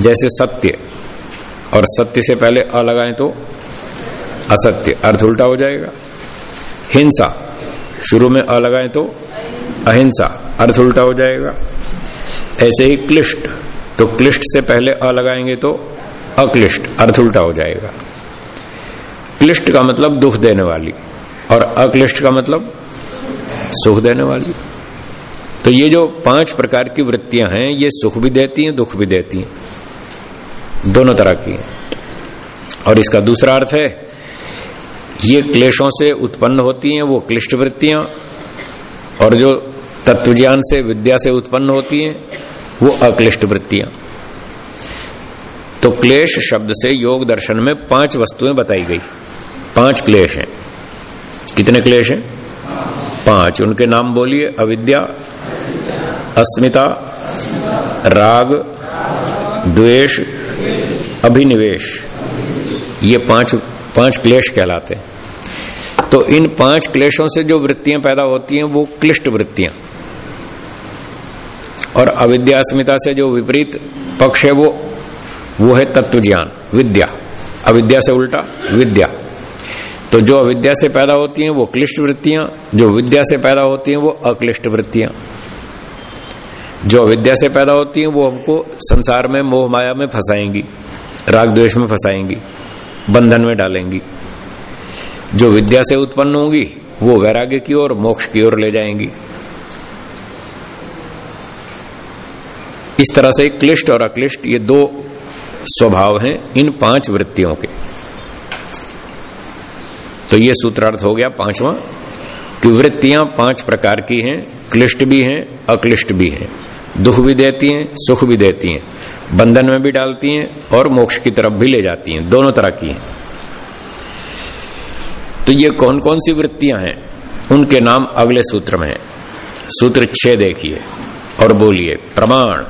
जैसे सत्य। और सत्य से पहले अ लगाएँ तो असत्य, अर्थ उल्टा हो जाएगा। हिंसा, शुरू में अ लगाएँ तो अहिंसा, अर्थ उल्टा हो जाएगा। ऐसे ही क्लिष्ट तो क्लिष्ट से पहले अ लगाएँगे तो अक्लिष्ट, अर्थ उल्टा हो जाएगा। क्लिष्ट का मतलब दुख देने वाली, और अक्लिष्ट का मतलब सुख देने वाली। तो ये जो पाँच प्रकार की वृत्तियाँ हैं, ये सुख भी देती हैं, दुख भी देती हैं। दोनों तरह की। और इसका दूसरा अर्थ है, ये क्लेशों से उत्पन्न होती हैं, वो क्लिष्ट वृत्तियाँ और जो तत्वज्ञान से, विद्या से उत्पन्न होती हैं, वो अक्लिष्ट वृत्तियाँ तो क्लेश शब्द से योग दर्शन में पाँच वस्तुएँ बताई गई। पाँच क्लेश हैं। कितने क्लेश हैं? पाँच। उनके नाम बोलिए, अविद्या, अस्मिता, राग, द्वेष अभिनिवेश। ये पाँच पाँच क्लेश कहलाते हैं। तो इन पाँच क्लेशों से जो वृत्तियाँ पैदा होती हैं, वो क्लिष्ट वृत्तियाँ। और अविद्यास्मिता से जो विपरीत पक्ष है वो वो है तत्व ज्ञान विद्या। अविद्या से उल्टा, विद्या। तो जो अविद्या से पैदा होती हैं, वो क्लिष्ट वृत्तियाँ, जो विद्या से पैदा होती हैं, वो अक्लिष्ट वृत्तियाँ। जो अविद्या से पैदा होती हैं, वो हमको संसार में, मोह माया में फंसाएँगी। राग द्वेष में फंसाएँगी, बंधन में डालेंगी। जो विद्या से उत्पन्न होंगी, वो वैराग्य की ओर, मोक्ष की ओर ले जाएँगी। इस तरह से क्लिष्ट और अक्लिष्ट ये दो स्वभाव हैं इन पाँच वृत्तियों के। तो ये सूत्रार्थ हो गया पांचवा कि वृत्तियाँ पाँच प्रकार की हैं, क्लिष्ट भी हैं, अक्लिष्ट भी हैं। दुख भी देती हैं, सुख भी देती हैं। बंधन में भी डालती हैं और मोक्ष की तरफ़ भी ले जाती हैं। दोनों तरह की हैं। तो ये कौन कौन सी वृत्तियाँ हैं? उनके नाम अगले सूत्र में है। सूत्र छह देखिए और बोलिए। प्रमाण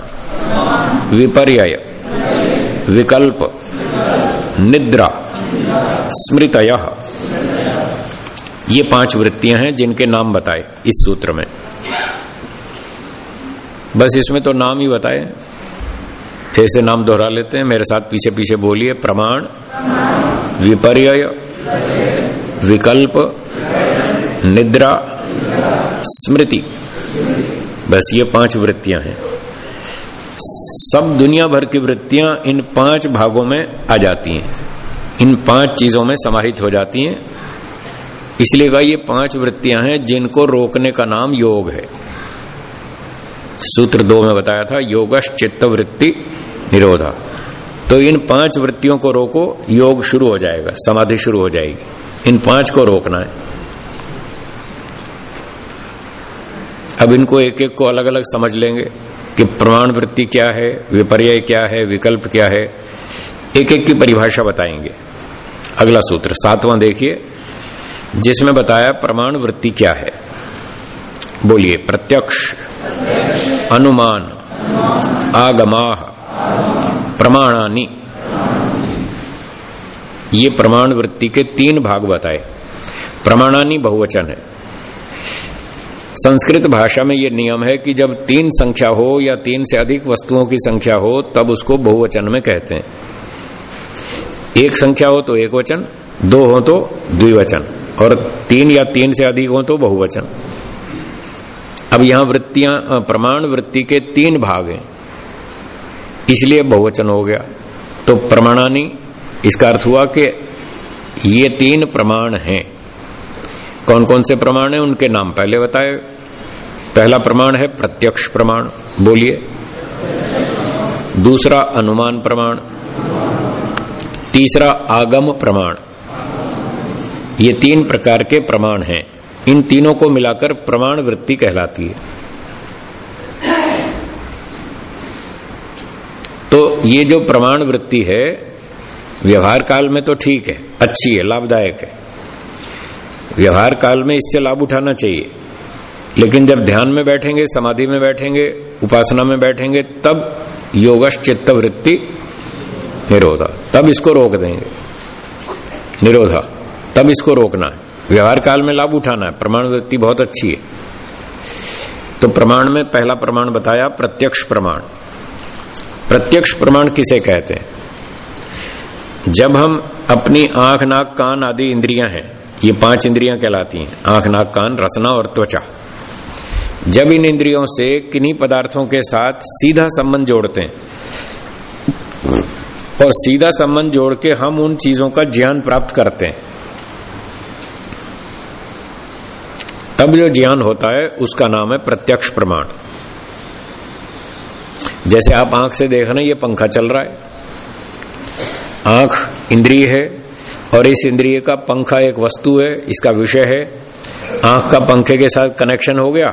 विपर्य विकल्प, निद्रा स्मृत ये पाँच वृत्तियाँ हैं जिनके नाम बताए इस सूत्र में। बस इसमें तो नाम ही बताए। फिर से नाम दोहरा लेते हैं। मेरे साथ पीछे पीछे बोलिए, प्रमाण विपर्य विकल्प, निद्रा, स्मृति। बस ये पाँच वृत्तियाँ हैं। सब दुनिया भर की वृत्तियाँ इन पाँच भागों में आ जाती हैं। इन पाँच चीज़ों में समाहित हो जाती हैं। इसलिए कहा ये पाँच वृत्तियाँ हैं जिनको रोकने का नाम योग है। सूत्र दो में बताया था योगश चित्त वृत्ति निरोधा। तो इन पाँच वृत्तियों को रोको, योग शुरू हो जाएगा, समाधि शुरू हो जाएगी। इन पाँच को रोकना है। अब इनको एक एक को अलग अलग समझ लेंगे कि प्रमाण वृत्ति क्या है विपर्य क्या है, विकल्प क्या है। एक एक की परिभाषा बताएँगे। अगला सूत्र, सातवां देखिए, जिसमें बताया प्रमाण वृत्ति क्या है। बोलिए, प्रत्यक्ष। अनुमान आगमा प्रमाणानी ये प्रमाण वृत्ति के तीन भाग बताए। प्रमाणानी बहुवचन है। संस्कृत भाषा में ये नियम है कि जब तीन संख्या हो या तीन से अधिक वस्तुओं की संख्या हो, तब उसको बहुवचन में कहते हैं। एक संख्या हो तो एक वचन, दो हो तो द्विवचन, और तीन या तीन से अधिक हो तो बहुवचन। अब यहाँ वृत्तियाँ प्रमाण वृत्ति के तीन भाग हैं। इसलिए बहुवचन हो गया। तो प्रमाणानी, इसका अर्थ हुआ कि ये तीन प्रमाण हैं। कौन कौन से प्रमाण हैं, उनके नाम पहले बताए। पहला प्रमाण है प्रत्यक्ष प्रमाण, बोलिए। दूसरा अनुमान प्रमाण। तीसरा आगम प्रमाण। ये तीन प्रकार के प्रमाण हैं। इन तीनों को मिलाकर प्रमाण वृत्ति कहलाती है। तो ये जो प्रमाण वृत्ति है, व्यवहार काल में तो ठीक है, अच्छी है, लाभदायक है। व्यवहार काल में इससे लाभ उठाना चाहिए। लेकिन जब ध्यान में बैठेंगे, समाधि में बैठेंगे, उपासना में बैठेंगे, तब योगश चित्त वृत्ति निरोधा। तब इसको रोक देंगे। निरोधा। तब इसको रोकना है। व्यवहार काल में लाभ उठाना है। प्रमाण वृत्ति बहुत अच्छी है। तो प्रमाण में पहला प्रमाण बताया, प्रत्यक्ष प्रमाण। प्रत्यक्ष प्रमाण किसे कहते हैं? जब हम अपनी आँख, नाक, कान आदि इंद्रियाँ हैं, ये पाँच इंद्रियाँ कहलाती हैं, आँख, नाक, कान, रसना और त्वचा। जब इन इंद्रियों से किन्हीं पदार्थों के साथ सीधा संबंध जोड़ते हैं, और सीधा संबंध जोड़ के हम उन चीज़ों का ज्ञान प्राप्त करते हैं तब जो ज्ञान होता है, उसका नाम है प्रत्यक्ष प्रमाण। जैसे आप आँख से देख रहे हैं, ये पंखा चल रहा है। आँख इंद्रिय है, और इस इंद्रिय का पंखा एक वस्तु है, इसका विषय है। आँख का पंखे के साथ कनेक्शन हो गया,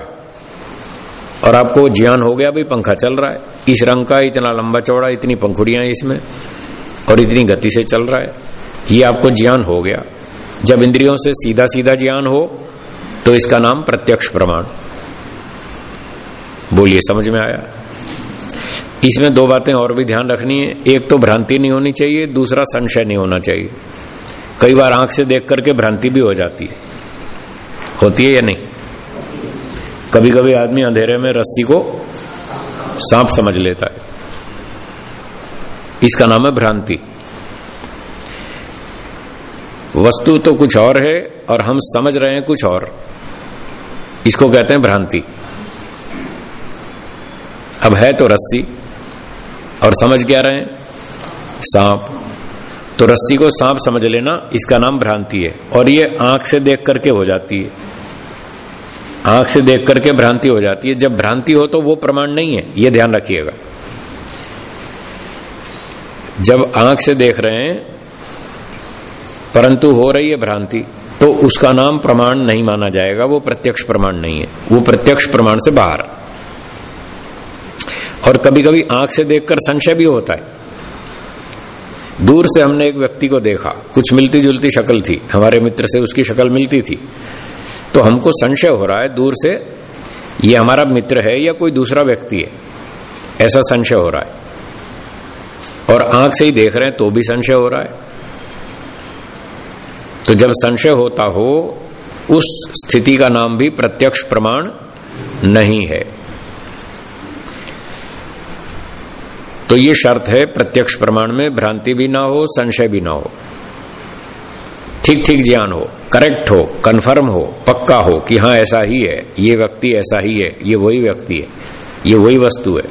और आपको ज्ञान हो गया भाई पंखा चल रहा है। इस रंग का इतना लंबा चौड़ा, इतनी पंखुड़ियाँ इसमें, और इतनी गति से चल रहा है। ये आपको ज्ञान हो गया। जब इंद्रियों से सीधा सीधा ज्ञान हो तो इसका नाम प्रत्यक्ष प्रमाण। बोलिए समझ में आया? इसमें दो बातें और भी ध्यान रखनी है। एक तो भ्रांति नहीं होनी चाहिए, दूसरा संशय नहीं होना चाहिए। कई बार आँख से देख करके भ्रांति भी हो जाती है। होती है या नहीं? कभी कभी आदमी अंधेरे में रस्सी को सांप समझ लेता है। इसका नाम है भ्रांति। वस्तु तो कुछ और है और हम समझ रहे हैं कुछ और। इसको कहते हैं भ्रांति। अब है तो रस्सी, और समझ क्या रहे हैं? सांप। तो रस्सी को सांप समझ लेना, इसका नाम भ्रांति है। और ये आँख से देख करके हो जाती है। आँख से देख करके भ्रांति हो जाती है। जब भ्रांति हो तो वो प्रमाण नहीं है, ये ध्यान रखिएगा। जब आँख से देख रहे हैं परंतु हो रही है भ्रांति तो उसका नाम प्रमाण नहीं माना जाएगा, वो प्रत्यक्ष प्रमाण नहीं है, वो प्रत्यक्ष प्रमाण से बाहर। और कभी कभी आँख से देखकर संशय भी होता है। दूर से हमने एक व्यक्ति को देखा, कुछ मिलती जुलती शक्ल थी, हमारे मित्र से उसकी शक्ल मिलती थी तो हमको संशय हो रहा है दूर से, ये हमारा मित्र है या कोई दूसरा व्यक्ति है, ऐसा संशय हो रहा है। और आँख से ही देख रहे हैं तो भी संशय हो रहा है। तो जब संशय होता हो, उस स्थिति का नाम भी प्रत्यक्ष प्रमाण नहीं है। तो ये शर्त है, प्रत्यक्ष प्रमाण में भ्रांति भी ना हो, संशय भी ना हो। ठीक ठीक ज्ञान हो, करेक्ट हो, कन्फर्म हो, पक्का हो कि हाँ ऐसा ही है, ये व्यक्ति ऐसा ही है, ये वही व्यक्ति है, ये वही वस्तु है।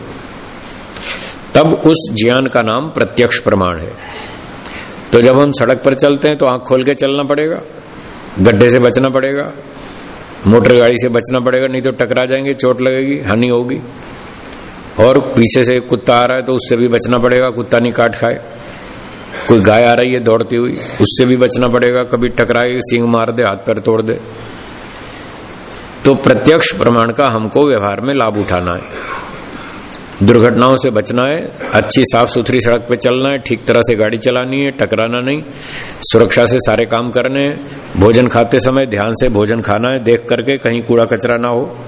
तब उस ज्ञान का नाम प्रत्यक्ष प्रमाण है। तो जब हम सड़क पर चलते हैं तो आँख खोल के चलना पड़ेगा, गड्ढे से बचना पड़ेगा, मोटर गाड़ी से बचना पड़ेगा, नहीं तो टकरा जाएँगे, चोट लगेगी, हानि होगी। और पीछे से कुत्ता आ रहा है तो उससे भी बचना पड़ेगा, कुत्ता नहीं काट खाए। कोई गाय आ रही है दौड़ती हुई, उससे भी बचना पड़ेगा, कभी टकराए, सिंग मार दे, हाथ पैर तोड़ दे। तो प्रत्यक्ष प्रमाण का हमको व्यवहार में लाभ उठाना है। दुर्घटनाओं से बचना है, अच्छी साफ़ सुथरी सड़क पे चलना है, ठीक तरह से गाड़ी चलानी है, टकराना नहीं, सुरक्षा से सारे काम करने हैं, भोजन खाते समय ध्यान से भोजन खाना है, देख करके कहीं कूड़ा कचरा ना हो,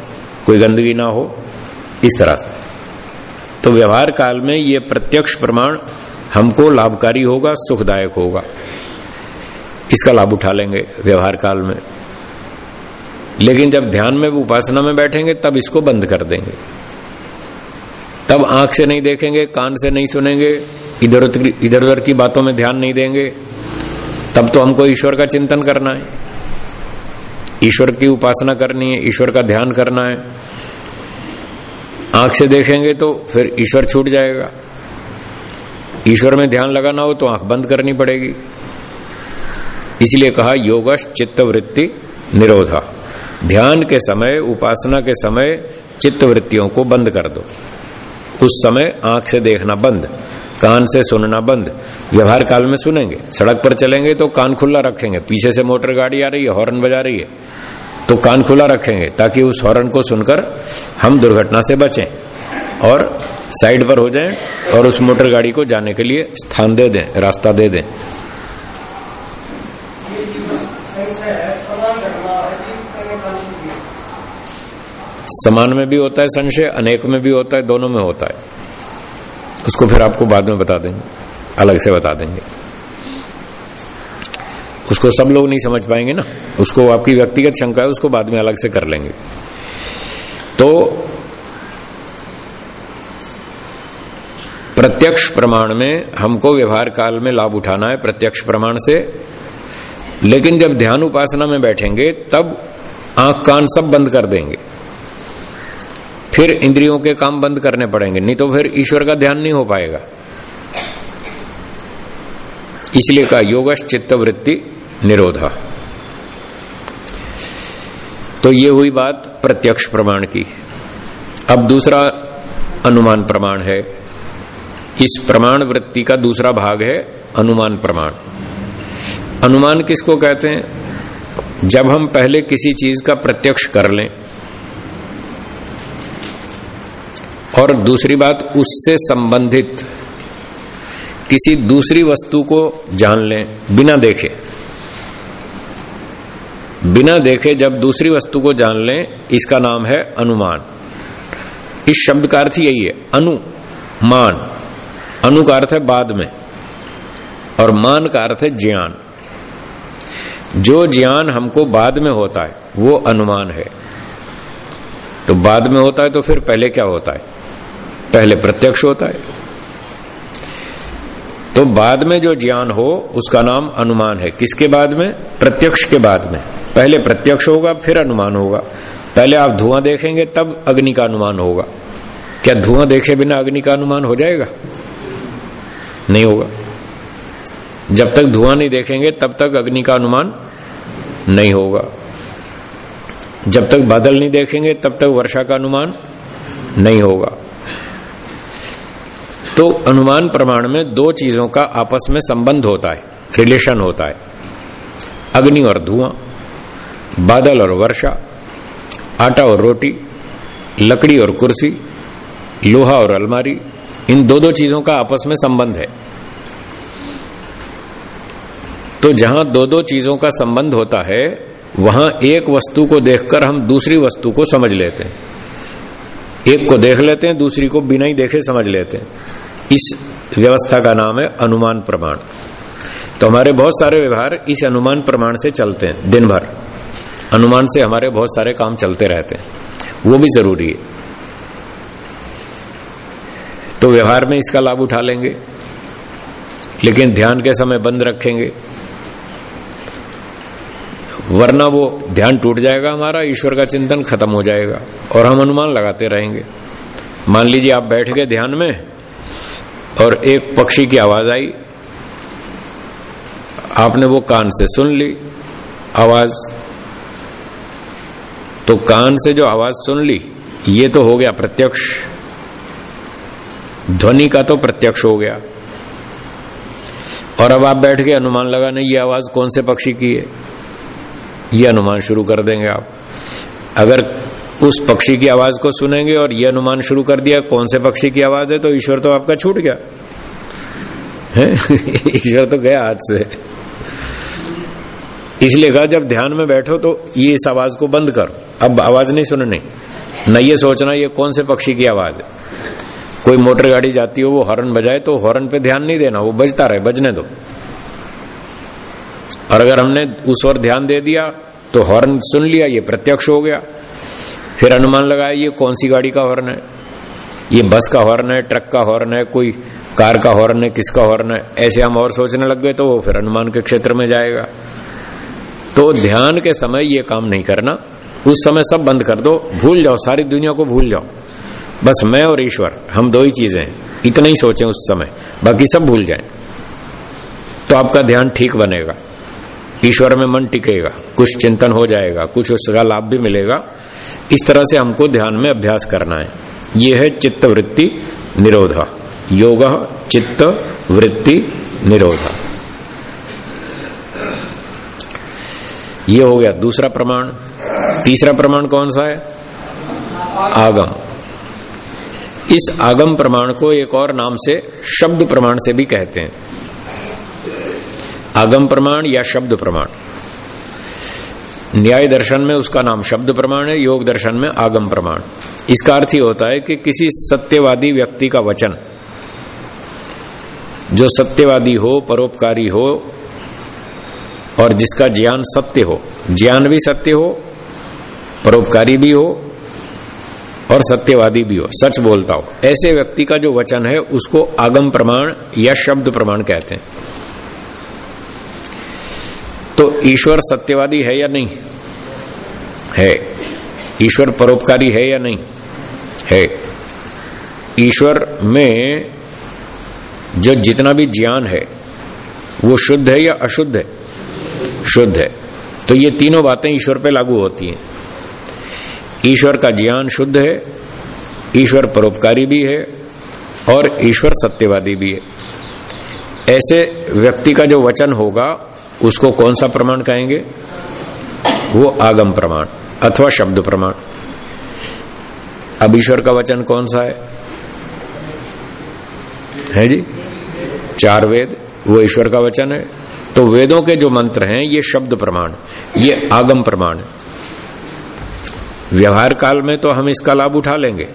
कोई गंदगी ना हो, इस तरह से। तो व्यवहार काल में ये प्रत्यक्ष प्रमाण हमको लाभकारी होगा, सुखदायक होगा। इसका लाभ उठा लेंगे व्यवहार काल में। लेकिन जब ध्यान में, उपासना में बैठेंगे, तब इसको बंद कर देंगे। तब आँख से नहीं देखेंगे, कान से नहीं सुनेंगे, इधर उधर इधर उधर की बातों में ध्यान नहीं देंगे। तब तो हमको ईश्वर का चिंतन करना है। ईश्वर की उपासना करनी है, ईश्वर का ध्यान करना है। आँख से देखेंगे तो फिर ईश्वर छूट जाएगा। ईश्वर में ध्यान लगाना हो तो आँख बंद करनी पड़ेगी। इसलिए कहा योगश चित्त वृत्ति निरोधा। ध्यान के समय, उपासना के समय चित्त वृत्तियों को बंद कर दो। उस समय आँख से देखना बंद, कान से सुनना बंद। व्यवहार काल में सुनेंगे, सड़क पर चलेंगे तो कान खुला रखेंगे, पीछे से मोटर गाड़ी आ रही है, हॉर्न बजा रही है तो कान खुला रखेंगे, ताकि उस हॉर्न को सुनकर हम दुर्घटना से बचें और साइड पर हो जाएँ और उस मोटर गाड़ी को जाने के लिए स्थान दे दें, रास्ता दे दें। समान में भी होता है संशय, अनेक में भी होता है, दोनों में होता है। उसको फिर आपको बाद में बता देंगे, अलग से बता देंगे। उसको सब लोग नहीं समझ पाएँगे ना। उसको आपकी व्यक्तिगत शंका है, उसको बाद में अलग से कर लेंगे। तो प्रत्यक्ष प्रमाण में हमको व्यवहार काल में लाभ उठाना है प्रत्यक्ष प्रमाण से। लेकिन जब ध्यान उपासना में बैठेंगे, तब आँख कान सब बंद कर देंगे। फिर इंद्रियों के काम बंद करने पड़ेंगे, नहीं तो फिर ईश्वर का ध्यान नहीं हो पाएगा। इसलिए कहा योगश चित्त वृत्ति निरोधा। तो ये हुई बात प्रत्यक्ष प्रमाण की। अब दूसरा अनुमान प्रमाण है। इस प्रमाण वृत्ति का दूसरा भाग है अनुमान प्रमाण। अनुमान किसको कहते हैं? जब हम पहले किसी चीज़ का प्रत्यक्ष कर लें और दूसरी बात, उससे संबंधित किसी दूसरी वस्तु को जान लें बिना देखे। बिना देखे जब दूसरी वस्तु को जान लें, इसका नाम है अनुमान। इस शब्द का अर्थ यही है अनुमान अनु का अर्थ है बाद में, और मान का अर्थ है ज्ञान। जो ज्ञान हमको बाद में होता है, वो अनुमान है। तो बाद में होता है तो फिर पहले क्या होता है? पहले प्रत्यक्ष होता है। तो बाद में जो ज्ञान हो, उसका नाम अनुमान है। किसके बाद में? प्रत्यक्ष के बाद में। पहले प्रत्यक्ष होगा, फिर अनुमान होगा। पहले आप धुआँ देखेंगे, तब अग्नि का अनुमान होगा। क्या धुआँ देखे बिना अग्नि का अनुमान हो जाएगा? नहीं होगा। जब तक धुआँ नहीं देखेंगे, तब तक अग्नि का अनुमान नहीं होगा। जब तक बादल नहीं देखेंगे, तब तक वर्षा का अनुमान नहीं होगा। तो अनुमान प्रमाण में दो चीज़ों का आपस में संबंध होता है रिलेशन होता है। अग्नि और धुआँ, बादल और वर्षा, आटा और रोटी, लकड़ी और कुर्सी, लोहा और अलमारी, इन दो दो चीज़ों का आपस में संबंध है। तो जहाँ दो दो चीज़ों का संबंध होता है, वहाँ एक वस्तु को देखकर हम दूसरी वस्तु को समझ लेते हैं। एक को देख लेते हैं, दूसरी को बिना ही देखे समझ लेते हैं। इस व्यवस्था का नाम है अनुमान प्रमाण। तो हमारे बहुत सारे व्यवहार इस अनुमान प्रमाण से चलते हैं, दिन भर। अनुमान से हमारे बहुत सारे काम चलते रहते हैं। वो भी ज़रूरी है। तो व्यवहार में इसका लाभ उठा लेंगे, लेकिन ध्यान के समय बंद रखेंगे। वरना वो ध्यान टूट जाएगा हमारा, ईश्वर का चिंतन खत्म हो जाएगा, और हम अनुमान लगाते रहेंगे। मान लीजिए आप बैठ गए ध्यान में और एक पक्षी की आवाज़ आई। आपने वो कान से सुन ली आवाज़। तो कान से जो आवाज़ सुन ली, ये तो हो गया प्रत्यक्ष। ध्वनि का तो प्रत्यक्ष हो गया। और अब आप बैठ के अनुमान लगाने, ये आवाज़ कौन से पक्षी की है? ये अनुमान शुरू कर देंगे आप। अगर उस पक्षी की आवाज़ को सुनेंगे और ये अनुमान शुरू कर दिया, कौन से पक्षी की आवाज़ है? तो ईश्वर तो आपका छूट गया। ईश्वर तो गया हाथ से। इसलिए कहा, जब ध्यान में बैठो तो ये इस आवाज़ को बंद कर। अब आवाज़ नहीं सुननी। न ये सोचना ये कौन से पक्षी की आवाज़ है। कोई मोटर गाड़ी जाती हो, वो हॉर्न बजाए तो हॉर्न पे ध्यान नहीं देना, वो बजता रहे, बजने दो। और अगर हमने उस ओर ध्यान दे दिया तो हॉर्न सुन लिया, ये प्रत्यक्ष हो गया। फिर अनुमान लगाया, ये कौन सी गाड़ी का हॉर्न है? ये बस का हॉर्न है, ट्रक का हॉर्न है, कोई कार का हॉर्न है, किसका हॉर्न है? ऐसे हम और सोचने लग गए तो वो फिर अनुमान के क्षेत्र में जाएगा। तो ध्यान के समय ये काम नहीं करना। उस समय सब बंद कर दो। भूल जाओ, सारी दुनिया को भूल जाओ। बस मैं और ईश्वर, हम दो ही चीज़ें हैं। इतना ही सोचें उस समय। बाकी सब भूल जाएँ। तो आपका ध्यान ठीक बनेगा। ईश्वर में मन टिकेगा, कुछ चिंतन हो जाएगा, कुछ उसका लाभ भी मिलेगा। इस तरह से हमको ध्यान में अभ्यास करना है। ये है चित्त वृत्ति निरोध। योग चित्त वृत्ति निरोध। ये हो गया दूसरा प्रमाण। तीसरा प्रमाण कौन सा है? आगम। इस आगम प्रमाण को एक और नाम से शब्द प्रमाण से भी कहते हैं। आगम प्रमाण या शब्द प्रमाण। न्याय दर्शन में उसका नाम शब्द प्रमाण है, योग दर्शन में आगम प्रमाण। इसका अर्थ ही होता है कि किसी सत्यवादी व्यक्ति का वचन, जो सत्यवादी हो, परोपकारी हो, और जिसका ज्ञान सत्य हो, ज्ञान भी सत्य हो, परोपकारी भी हो, और सत्यवादी भी हो, सच बोलता हो, ऐसे व्यक्ति का जो वचन है, उसको आगम प्रमाण या शब्द प्रमाण कहते हैं। तो ईश्वर सत्यवादी है या नहीं? है। ईश्वर परोपकारी है या नहीं? है। ईश्वर में जो जितना भी ज्ञान है, वो शुद्ध है या अशुद्ध है? शुद्ध है। तो ये तीनों बातें ईश्वर पे लागू होती हैं। ईश्वर का ज्ञान शुद्ध है, ईश्वर परोपकारी भी है और ईश्वर सत्यवादी भी है। ऐसे व्यक्ति का जो वचन होगा उसको कौन सा प्रमाण कहेंगे? वो आगम प्रमाण, अथवा शब्द प्रमाण। अब ईश्वर का वचन कौन सा है? है जी? चार वेद, वो ईश्वर का वचन है। तो वेदों के जो मंत्र हैं, ये शब्द प्रमाण, ये आगम प्रमाण व्यवहार काल में तो हम इसका लाभ उठा लेंगे।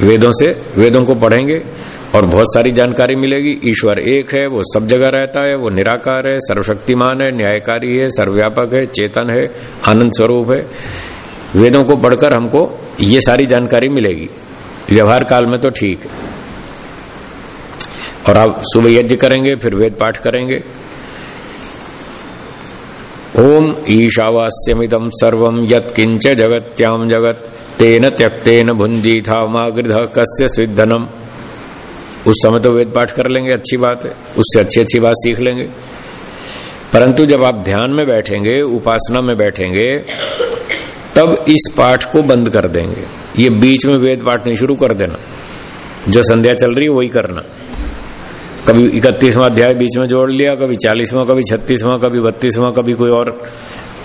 वेदों से, वेदों को पढ़ेंगे और बहुत सारी जानकारी मिलेगी। ईश्वर एक है, वो सब जगह रहता है, वो निराकार है, सर्वशक्तिमान है, न्यायकारी है, सर्वव्यापक है, चेतन है, आनंद स्वरूप है। वेदों को पढ़कर हमको ये सारी जानकारी मिलेगी। व्यवहार काल में तो ठीक। है और आप सुबह यज्ञ करेंगे, फिर वेद पाठ करेंगे। ओम ईशावास्यमिदम सर्वम यत्किंच जगत्याम जगत, तेन त्यक्तेन भुंजी था मागृध कस्य सिद्धनम उस समय तो वेद पाठ कर लेंगे, अच्छी बात है, उससे अच्छी अच्छी बात सीख लेंगे। परंतु जब आप ध्यान में बैठेंगे, उपासना में बैठेंगे, तब इस पाठ को बंद कर देंगे। ये बीच में वेद पाठ नहीं, शुरू कर देना। जो संध्या चल रही है, वही करना। कभी इकतीसवां अध्याय बीच में जोड़ लिया, कभी चालीसवां, कभी छत्तीसवां, कभी बत्तीसवां, कभी कोई और।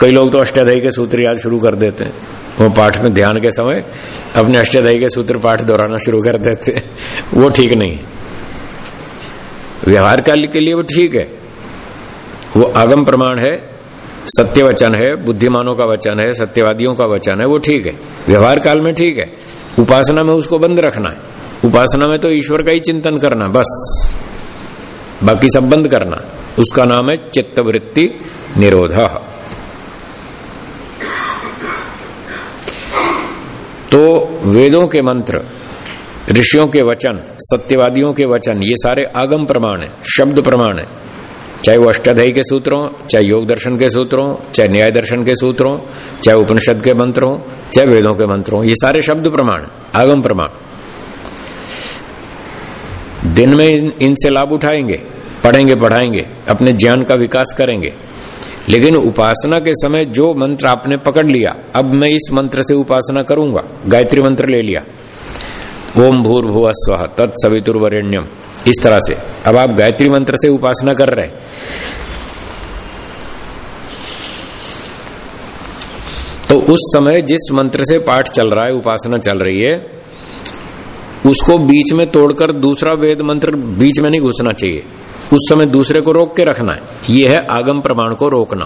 कई लोग तो अष्टाध्यायी के सूत्र याद शुरू कर देते हैं। वो पाठ में ध्यान के समय अपने अष्टाध्यायी के सूत्र पाठ दोहराना शुरू कर देते वो ठीक नहीं। व्यवहार काल के लिए वो ठीक है। वो आगम प्रमाण है सत्य वचन है, बुद्धिमानों का वचन है, सत्यवादियों का वचन है, वो ठीक है। व्यवहार काल में ठीक है। उपासना में उसको बंद रखना है। उपासना में तो ईश्वर का ही चिंतन करना, बस। बाकी सब बंद करना। उसका नाम है चित्तवृत्ति निरोध। तो वेदों के मंत्र ऋषियों के वचन सत्यवादियों के वचन ये सारे आगम प्रमाण है शब्द प्रमाण है। चाहे वो अष्टाध्यायी के सूत्रों चाहे योग दर्शन के सूत्रों चाहे न्याय दर्शन के सूत्रों चाहे उपनिषद के मंत्रों चाहे वेदों के मंत्रों ये सारे शब्द प्रमाण आगम प्रमाण। दिन में इन, इनसे लाभ उठाएँगे पढ़ेंगे पढ़ाएँगे अपने ज्ञान का विकास करेंगे। लेकिन उपासना के समय जो मंत्र आपने पकड़ लिया, अब मैं इस मंत्र से उपासना करूँगा। गायत्री मंत्र ले लिया। ओम भूर भुव स्व तत्सवितुर्वरेण्यम इस तरह से। अब आप गायत्री मंत्र से उपासना कर रहे तो उस समय जिस मंत्र से पाठ चल रहा है, उपासना चल रही है, उसको बीच में तोड़कर दूसरा वेद मंत्र बीच में नहीं घुसना चाहिए। उस समय दूसरे को रोक के रखना है। यह है आगम प्रमाण को रोकना।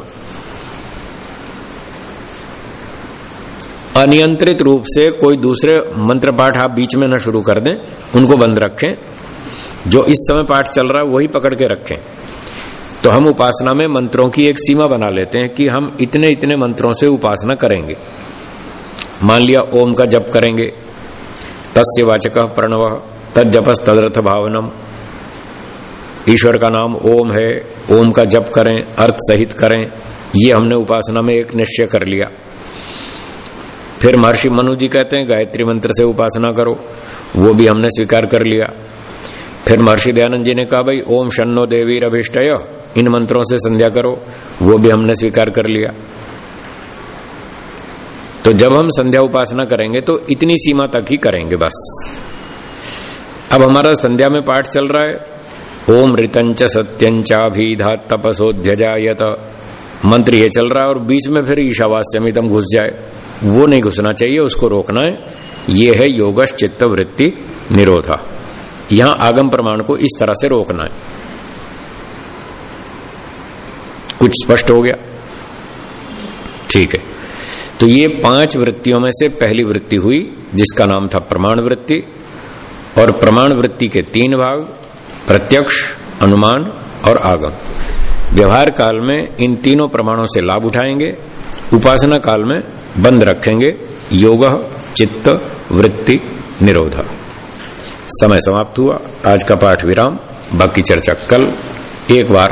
अनियंत्रित रूप से कोई दूसरे मंत्र पाठ आप बीच में ना शुरू कर दें, उनको बंद रखें। जो इस समय पाठ चल रहा है, वही पकड़ के रखें। तो हम उपासना में मंत्रों की एक सीमा बना लेते हैं कि हम इतने इतने मंत्रों से उपासना करेंगे। मान लिया ओम का जप करेंगे। तस्य वाचक प्रणव तद जपस तदर्थ भावनम। ईश्वर का नाम ओम है, ओम का जप करें अर्थ सहित करें, ये हमने उपासना में एक निश्चय कर लिया। फिर महर्षि मनु जी कहते हैं, गायत्री मंत्र से उपासना करो, वो भी हमने स्वीकार कर लिया। फिर महर्षि दयानंद जी ने कहा, भाई, ओम शनो देवी रभिष्टय, इन मंत्रों से संध्या करो, वो भी हमने स्वीकार कर लिया। तो जब हम संध्या उपासना करेंगे तो इतनी सीमा तक ही करेंगे बस। अब हमारा संध्या में पाठ चल रहा है ओम ऋतंच सत्यंचाभिधा तपसोध्यजायत मंत्र ये चल रहा है और बीच में फिर ईशावास्यमितम घुस जाए। वो नहीं घुसना चाहिए, उसको रोकना है। ये है योगश चित्त वृत्ति निरोधा। यहाँ आगम प्रमाण को इस तरह से रोकना है। कुछ स्पष्ट हो गया? ठीक है। तो ये पाँच वृत्तियों में से पहली वृत्ति हुई, जिसका नाम था प्रमाण वृत्ति। और प्रमाण वृत्ति के तीन भाग प्रत्यक्ष, अनुमान और आगम। व्यवहार काल में इन तीनों प्रमाणों से लाभ उठाएँगे, उपासना काल में बंद रखेंगे, योग, चित्त, वृत्ति, निरोध। समय समाप्त हुआ, आज का पाठ विराम, बाकी चर्चा कल, एक बार